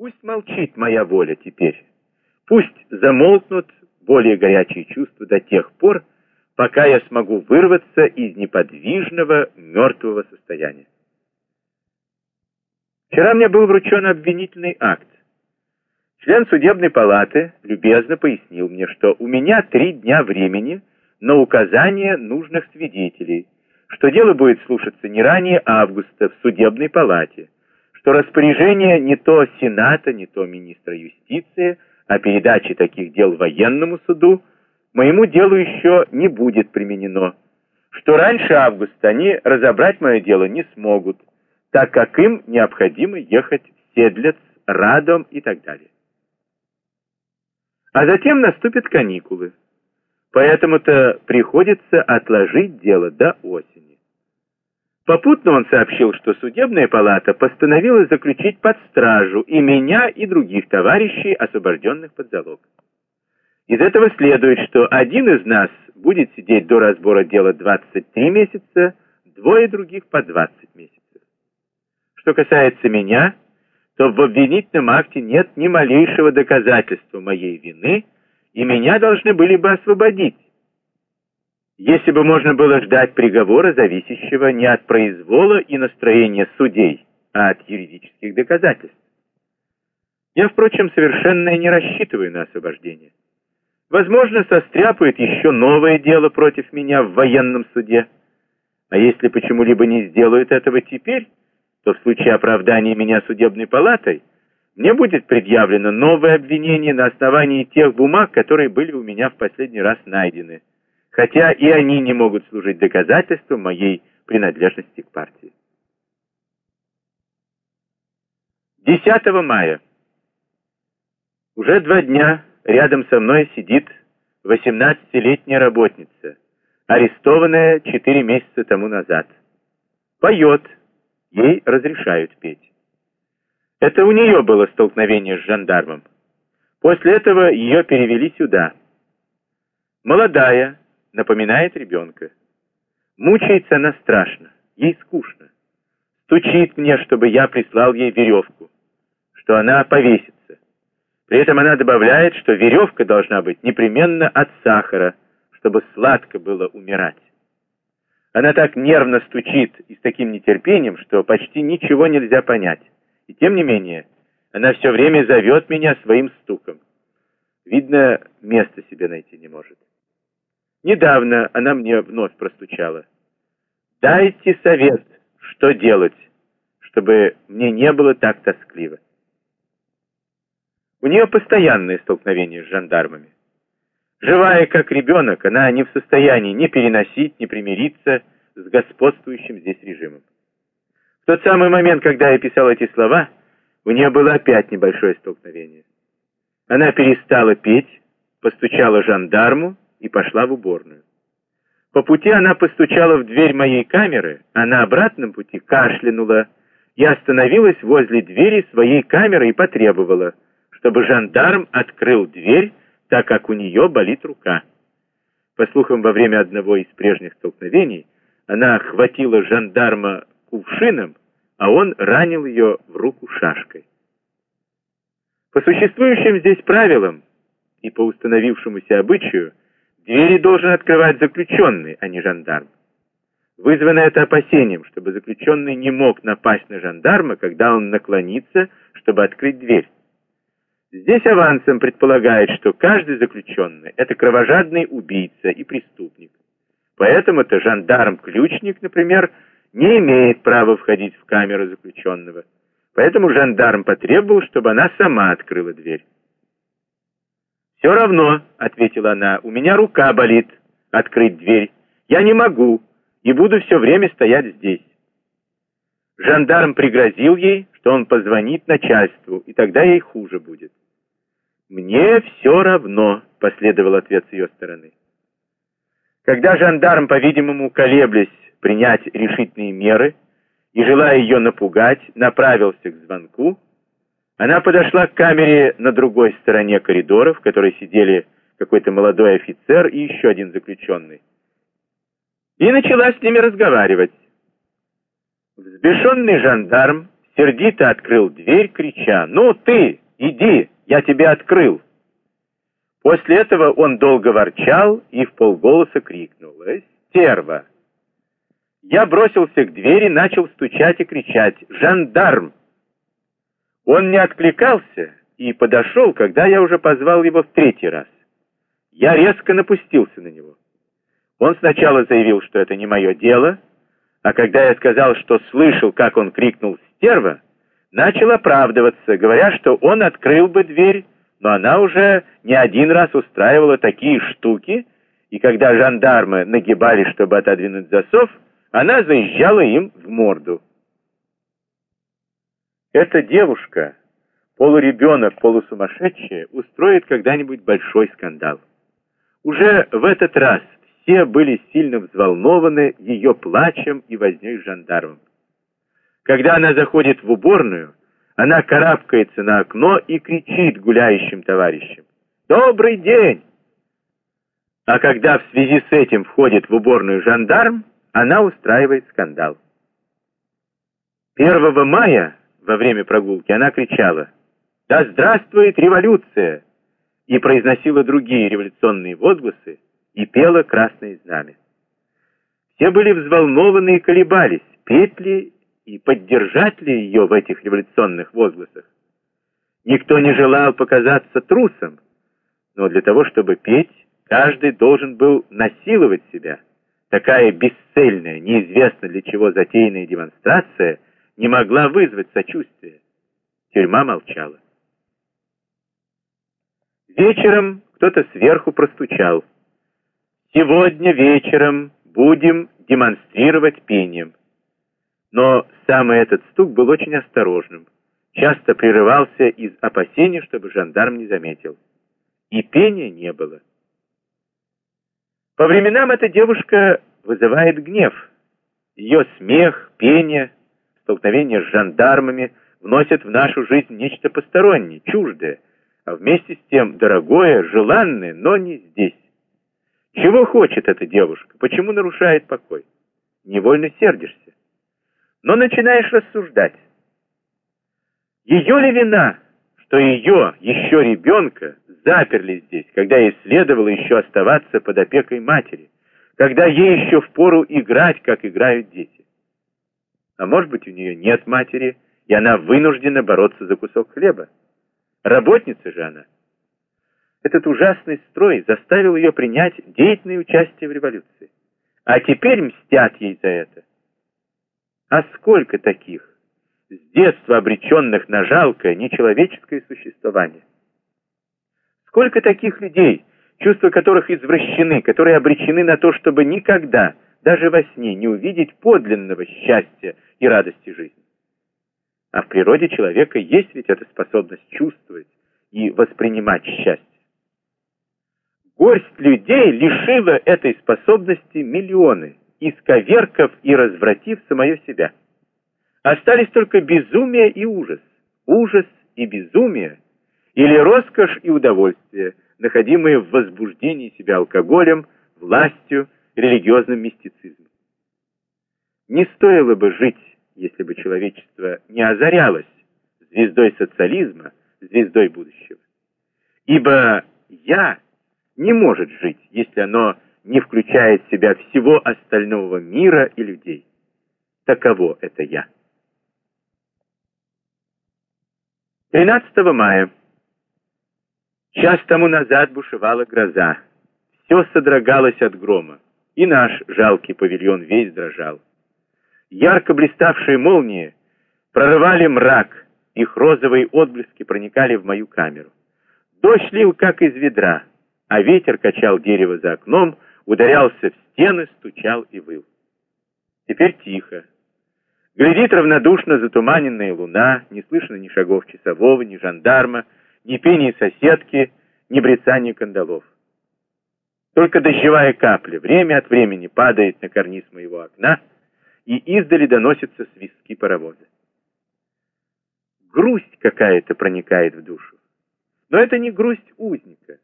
Пусть молчит моя воля теперь. Пусть замолкнут более горячие чувства до тех пор, пока я смогу вырваться из неподвижного мертвого состояния. Вчера мне был вручен обвинительный акт. Член судебной палаты любезно пояснил мне, что у меня три дня времени на указание нужных свидетелей, что дело будет слушаться не ранее августа в судебной палате, что распоряжение не то Сената, не то министра юстиции о передаче таких дел военному суду моему делу еще не будет применено, что раньше августа они разобрать мое дело не смогут, так как им необходимо ехать в Седлец, Радом и так далее. А затем наступят каникулы. Поэтому-то приходится отложить дело до осени. Попутно он сообщил, что судебная палата постановила заключить под стражу и меня, и других товарищей, освобожденных под залог. Из этого следует, что один из нас будет сидеть до разбора дела 23 месяца, двое других по 20 месяцев. Что касается меня, то в обвинительном акте нет ни малейшего доказательства моей вины, и меня должны были бы освободить. Если бы можно было ждать приговора, зависящего не от произвола и настроения судей, а от юридических доказательств. Я, впрочем, совершенно не рассчитываю на освобождение. Возможно, состряпают еще новое дело против меня в военном суде. А если почему-либо не сделают этого теперь, то в случае оправдания меня судебной палатой мне будет предъявлено новое обвинение на основании тех бумаг, которые были у меня в последний раз найдены, хотя и они не могут служить доказательством моей принадлежности к партии. 10 мая. Уже два дня рядом со мной сидит 18-летняя работница, арестованная 4 месяца тому назад. Поет, ей разрешают петь. Это у нее было столкновение с жандармом. После этого ее перевели сюда. Молодая, напоминает ребенка. Мучается она страшно, ей скучно. Стучит мне, чтобы я прислал ей веревку, что она повесится. При этом она добавляет, что веревка должна быть непременно от сахара, чтобы сладко было умирать. Она так нервно стучит и с таким нетерпением, что почти ничего нельзя понять. И тем не менее, она все время зовет меня своим стуком. Видно, места себе найти не может. Недавно она мне вновь простучала. «Дайте совет, что делать, чтобы мне не было так тоскливо». У нее постоянные столкновения с жандармами. Живая как ребенок, она не в состоянии ни переносить, ни примириться с господствующим здесь режимом. В тот самый момент, когда я писал эти слова, у нее было опять небольшое столкновение. Она перестала петь, постучала жандарму и пошла в уборную. По пути она постучала в дверь моей камеры, а на обратном пути кашлянула и остановилась возле двери своей камеры и потребовала, чтобы жандарм открыл дверь, так как у нее болит рука. По слухам, во время одного из прежних столкновений она хватила жандарма кувшином, а он ранил ее в руку шашкой. По существующим здесь правилам и по установившемуся обычаю, двери должен открывать заключенный, а не жандарм. Вызвано это опасением, чтобы заключенный не мог напасть на жандарма, когда он наклонится, чтобы открыть дверь. Здесь авансом предполагает, что каждый заключенный – это кровожадный убийца и преступник. Поэтому-то жандарм-ключник, например, не имеет права входить в камеру заключенного. Поэтому жандарм потребовал, чтобы она сама открыла дверь. «Все равно», — ответила она, — «у меня рука болит открыть дверь. Я не могу и буду все время стоять здесь». Жандарм пригрозил ей, что он позвонит начальству, и тогда ей хуже будет. «Мне все равно», — последовал ответ с ее стороны. Когда жандарм, по-видимому, колеблясь принять решительные меры и, желая ее напугать, направился к звонку, она подошла к камере на другой стороне коридора, в которой сидели какой-то молодой офицер и еще один заключенный, и начала с ними разговаривать. Взбешенный жандарм сердито открыл дверь, крича «Ну ты, иди, я тебе открыл!» После этого он долго ворчал и в полголоса крикнул «Стерва!». Я бросился к двери, начал стучать и кричать «Жандарм!». Он не откликался и подошел, когда я уже позвал его в третий раз. Я резко напустился на него. Он сначала заявил, что это не мое дело, а когда я сказал, что слышал, как он крикнул «Стерва!», начал оправдываться, говоря, что он открыл бы дверь, но она уже не один раз устраивала такие штуки, и когда жандармы нагибались, чтобы отодвинуть засов, она заезжала им в морду. Эта девушка, полуребенок, полусумасшедшая, устроит когда-нибудь большой скандал. Уже в этот раз все были сильно взволнованы ее плачем и возней с жандармом. Когда она заходит в уборную, она карабкается на окно и кричит гуляющим товарищам «Добрый день!». А когда в связи с этим входит в уборную жандарм, она устраивает скандал. 1 мая во время прогулки она кричала «Да здравствует революция!» и произносила другие революционные возгласы и пела «Красное знамя». Все были взволнованы и колебались, петь ли и поддержать ли ее в этих революционных возгласах. Никто не желал показаться трусом, но для того, чтобы петь, каждый должен был насиловать себя. Такая бесцельная, неизвестно для чего затеянная демонстрация не могла вызвать сочувствия. Тюрьма молчала. Вечером кто-то сверху простучал. «Сегодня вечером будем демонстрировать пением». Но самый этот стук был очень осторожным, часто прерывался из опасения, чтобы жандарм не заметил. И пения не было. По временам эта девушка вызывает гнев. Ее смех, пение, столкновение с жандармами вносят в нашу жизнь нечто постороннее, чуждое, а вместе с тем дорогое, желанное, но не здесь. Чего хочет эта девушка? Почему нарушает покой? Невольно сердишься но начинаешь рассуждать. Ее ли вина, что ее, еще ребенка, заперли здесь, когда ей следовало еще оставаться под опекой матери, когда ей еще впору играть, как играют дети? А может быть, у нее нет матери, и она вынуждена бороться за кусок хлеба? Работница же она. Этот ужасный строй заставил ее принять деятельное участие в революции. А теперь мстят ей за это. А сколько таких, с детства обреченных на жалкое, нечеловеческое существование? Сколько таких людей, чувства которых извращены, которые обречены на то, чтобы никогда, даже во сне, не увидеть подлинного счастья и радости жизни? А в природе человека есть ведь эта способность чувствовать и воспринимать счастье. Горсть людей лишила этой способности миллионы исковеркав и развратив самое себя. Остались только безумие и ужас, ужас и безумие, или роскошь и удовольствие, находимые в возбуждении себя алкоголем, властью, религиозным мистицизмом. Не стоило бы жить, если бы человечество не озарялось звездой социализма, звездой будущего. Ибо «я» не может жить, если оно не включает в себя всего остального мира и людей. Таково это я. 13 мая. Час тому назад бушевала гроза. Все содрогалось от грома, и наш жалкий павильон весь дрожал. Ярко блиставшие молнии прорывали мрак, их розовые отблески проникали в мою камеру. Дождь лил, как из ведра, а ветер качал дерево за окном, ударялся в стены, стучал и выл. Теперь тихо. Глядит равнодушно затуманенная луна, не слышно ни шагов часового, ни жандарма, ни пения соседки, ни брецания кандалов. Только дождевая капля время от времени падает на карниз моего окна, и издали доносятся свистки паровоза. Грусть какая-то проникает в душу. Но это не грусть узника.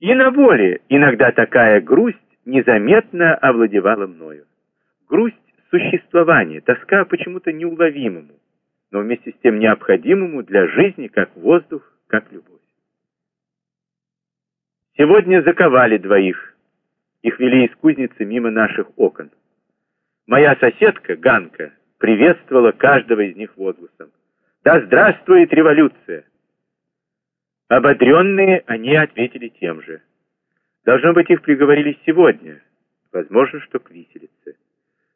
И на воле иногда такая грусть незаметно овладевала мною. Грусть существования, тоска почему-то неуловимому, но вместе с тем необходимому для жизни, как воздух, как любовь. Сегодня заковали двоих. Их вели из кузницы мимо наших окон. Моя соседка, Ганка, приветствовала каждого из них возгласом. «Да здравствует революция!» Ободренные они ответили тем же. Должно быть, их приговорили сегодня, возможно, что к виселице.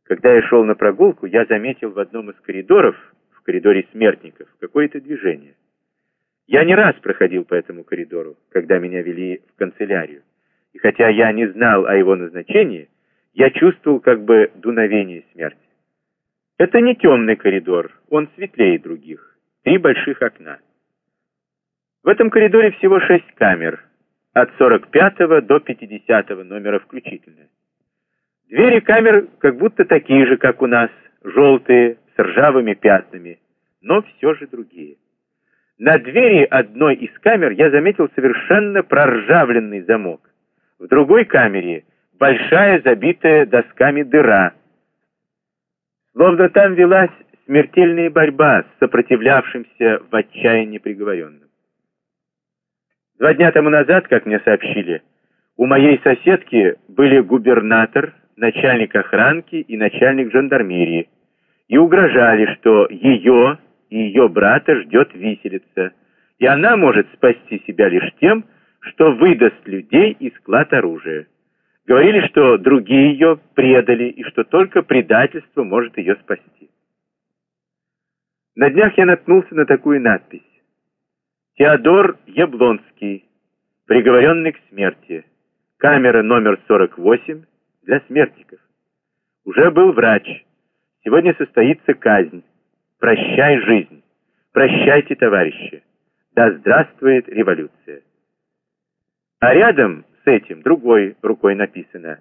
Когда я шел на прогулку, я заметил в одном из коридоров, в коридоре смертников, какое-то движение. Я не раз проходил по этому коридору, когда меня вели в канцелярию. И хотя я не знал о его назначении, я чувствовал как бы дуновение смерти. Это не темный коридор, он светлее других. Три больших окна. В этом коридоре всего шесть камер, от 45 до 50 номера включительно. Двери камер как будто такие же, как у нас, желтые, с ржавыми пятнами, но все же другие. На двери одной из камер я заметил совершенно проржавленный замок. В другой камере большая забитая досками дыра. Словно там велась смертельная борьба с сопротивлявшимся в отчаянии приговоренным. Два дня тому назад, как мне сообщили, у моей соседки были губернатор, начальник охранки и начальник жандармерии, и угрожали, что ее ее брата ждет виселица, и она может спасти себя лишь тем, что выдаст людей и склад оружия. Говорили, что другие ее предали, и что только предательство может ее спасти. На днях я наткнулся на такую надпись. Теодор Яблонский, приговоренный к смерти. Камера номер 48 для смертников. Уже был врач. Сегодня состоится казнь. Прощай, жизнь. Прощайте, товарищи. Да здравствует революция. А рядом с этим другой рукой написано.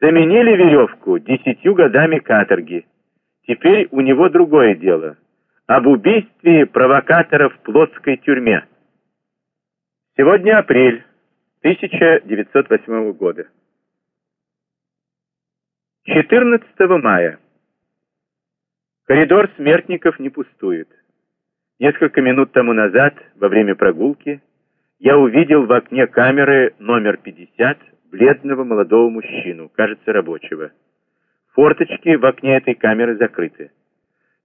Заменили веревку десятью годами каторги. Теперь у него другое дело. Об убийстве провокатора в плотской тюрьме. Сегодня апрель 1908 года. 14 мая. Коридор смертников не пустует. Несколько минут тому назад, во время прогулки, я увидел в окне камеры номер 50 бледного молодого мужчину, кажется, рабочего. Форточки в окне этой камеры закрыты.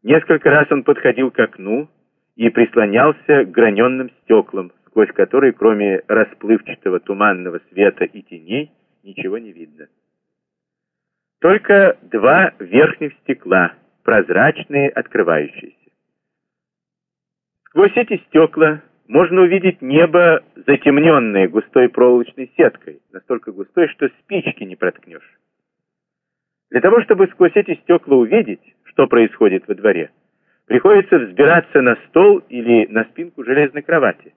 Несколько раз он подходил к окну и прислонялся к граненным стеклам, сквозь которые, кроме расплывчатого туманного света и теней, ничего не видно. Только два верхних стекла — прозрачные, открывающиеся. Сквозь эти стекла можно увидеть небо, затемненное густой проволочной сеткой, настолько густой, что спички не проткнешь. Для того, чтобы сквозь эти стекла увидеть, что происходит во дворе, приходится взбираться на стол или на спинку железной кровати.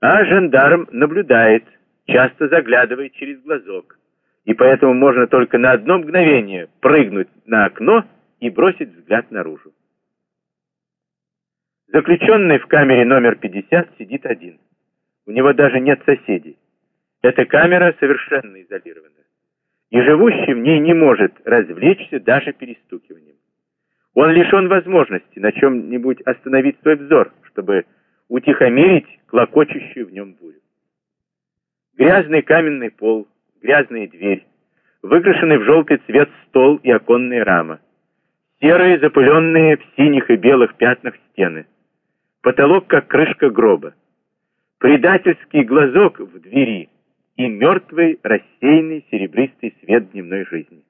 А жандарм наблюдает, часто заглядывает через глазок, и поэтому можно только на одно мгновение прыгнуть на окно и бросить взгляд наружу. Заключенный в камере номер 50 сидит один. У него даже нет соседей. Эта камера совершенно изолирована. И живущий в ней не может развлечься даже перестукиванием. Он лишен возможности на чем-нибудь остановить свой взор, чтобы утихомирить клокочущую в нем бурю. Грязный каменный пол, грязная дверь, выкрашенный в желтый цвет стол и оконная рама. Серые, запыленные в синих и белых пятнах стены. Потолок, как крышка гроба. Предательский глазок в двери и мертвый, рассеянный серебристый свет дневной жизни.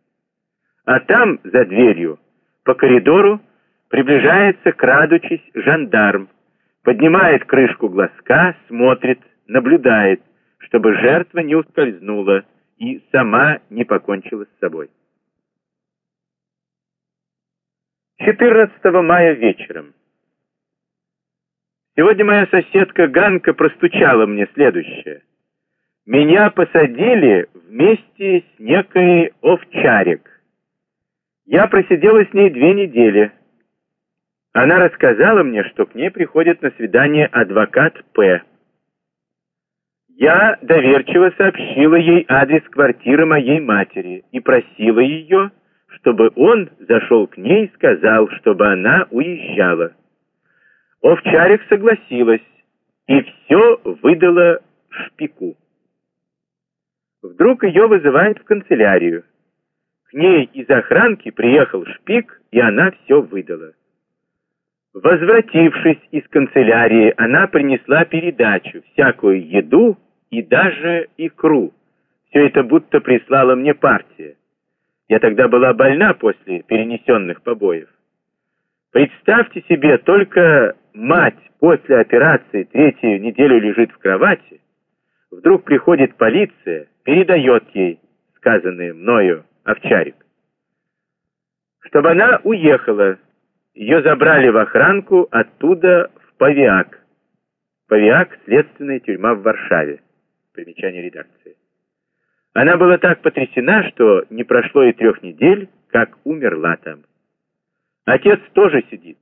А там, за дверью, по коридору, приближается, крадучись, жандарм, поднимает крышку глазка, смотрит, наблюдает, чтобы жертва не ускользнула и сама не покончила с собой. 14 мая вечером. Сегодня моя соседка Ганка простучала мне следующее. Меня посадили вместе с некой Овчарик. Я просидела с ней две недели. Она рассказала мне, что к ней приходит на свидание адвокат П. Я доверчиво сообщила ей адрес квартиры моей матери и просила ее чтобы он зашел к ней и сказал, чтобы она уезжала. Овчарик согласилась и все выдала шпику. Вдруг ее вызывают в канцелярию. К ней из охранки приехал шпик, и она все выдала. Возвратившись из канцелярии, она принесла передачу, всякую еду и даже икру. Все это будто прислала мне партия. Я тогда была больна после перенесенных побоев. Представьте себе, только мать после операции третью неделю лежит в кровати, вдруг приходит полиция, передает ей сказанное мною овчарик. Чтобы она уехала, ее забрали в охранку, оттуда в Павиак. Павиак — следственная тюрьма в Варшаве. Примечание редакции. Она была так потрясена, что не прошло и трех недель, как умерла там. Отец тоже сидит.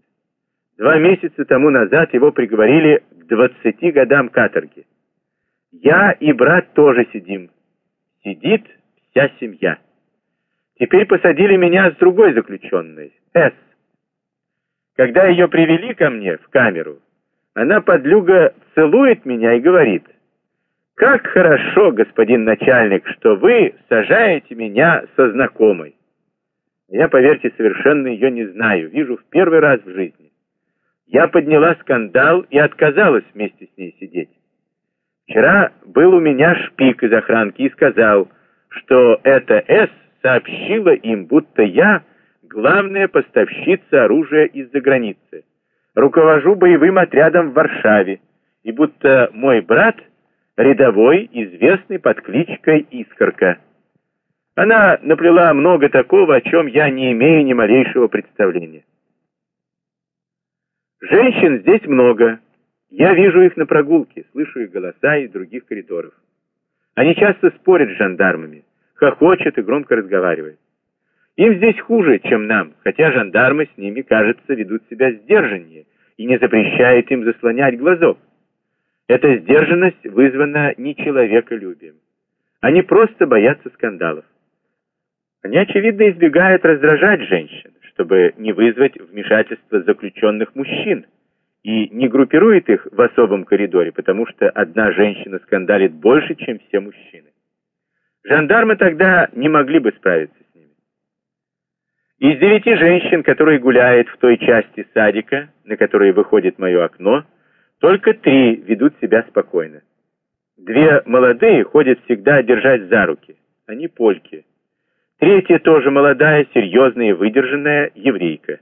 Два месяца тому назад его приговорили к 20 годам каторги. Я и брат тоже сидим. Сидит вся семья. Теперь посадили меня с другой заключенной, С. Когда ее привели ко мне в камеру, она подлюга целует меня и говорит, «Как хорошо, господин начальник, что вы сажаете меня со знакомой». Я, поверьте, совершенно ее не знаю, вижу в первый раз в жизни. Я подняла скандал и отказалась вместе с ней сидеть. Вчера был у меня шпик из охранки и сказал, что это С сообщила им, будто я главная поставщица оружия из-за границы. Руковожу боевым отрядом в Варшаве, и будто мой брат рядовой, известный под кличкой Искорка. Она наплела много такого, о чем я не имею ни малейшего представления. Женщин здесь много. Я вижу их на прогулке, слышу их голоса из других коридоров. Они часто спорят с жандармами, хохочут и громко разговаривают. Им здесь хуже, чем нам, хотя жандармы с ними, кажется, ведут себя сдержаннее и не запрещают им заслонять глазок. Эта сдержанность вызвана не человеколюбием. Они просто боятся скандалов. Они, очевидно, избегают раздражать женщин, чтобы не вызвать вмешательства заключенных мужчин, и не группирует их в особом коридоре, потому что одна женщина скандалит больше, чем все мужчины. Жандармы тогда не могли бы справиться с ними. Из девяти женщин, которые гуляют в той части садика, на которой выходит мое окно, только три ведут себя спокойно. Две молодые ходят всегда держать за руки. Они польки. Третья тоже молодая, серьезная и выдержанная еврейка.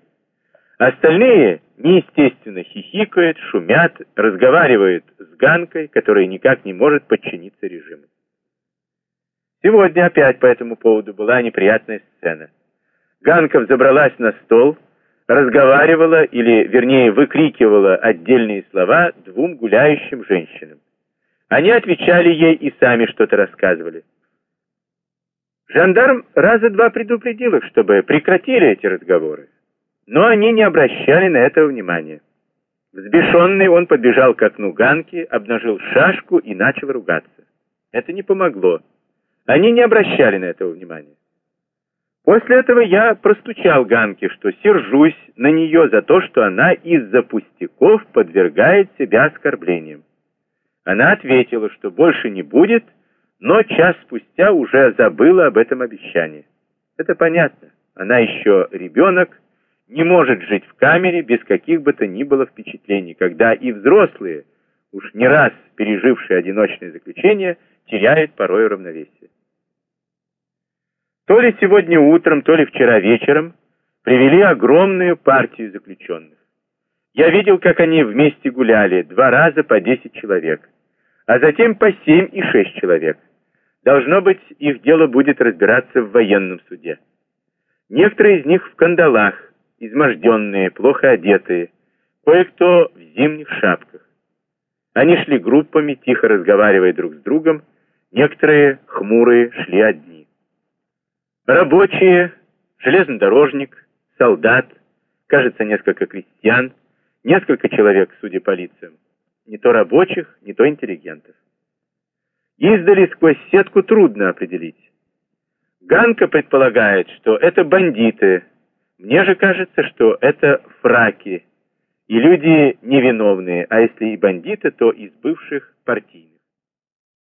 Остальные неестественно хихикают, шумят, разговаривают с Ганкой, которая никак не может подчиниться режиму. Сегодня опять по этому поводу была неприятная сцена. Ганка взобралась на стол, разговаривала, или, вернее, выкрикивала отдельные слова двум гуляющим женщинам. Они отвечали ей и сами что-то рассказывали. Жандарм раза два предупредил их, чтобы прекратили эти разговоры. Но они не обращали на это внимания. Взбешенный он подбежал к окну Ганки, обнажил шашку и начал ругаться. Это не помогло. Они не обращали на это внимания. После этого я простучал Ганке, что сержусь на нее за то, что она из-за пустяков подвергает себя оскорблениям. Она ответила, что больше не будет, но час спустя уже забыла об этом обещании. Это понятно. Она еще ребенок, не может жить в камере без каких бы то ни было впечатлений, когда и взрослые, уж не раз пережившие одиночное заключение, теряют порой равновесие. То ли сегодня утром, то ли вчера вечером привели огромную партию заключенных. Я видел, как они вместе гуляли, два раза по десять человек, а затем по семь и шесть человек. Должно быть, их дело будет разбираться в военном суде. Некоторые из них в кандалах, изможденные, плохо одетые, кое-кто в зимних шапках. Они шли группами, тихо разговаривая друг с другом, некоторые, хмурые, шли одни. Рабочие, железнодорожник, солдат, кажется, несколько крестьян, несколько человек, судя по лицам, не то рабочих, не то интеллигентов. Издали сквозь сетку трудно определить. Ганка предполагает, что это бандиты, мне же кажется, что это фраки, и люди невиновные, а если и бандиты, то из бывших партийных.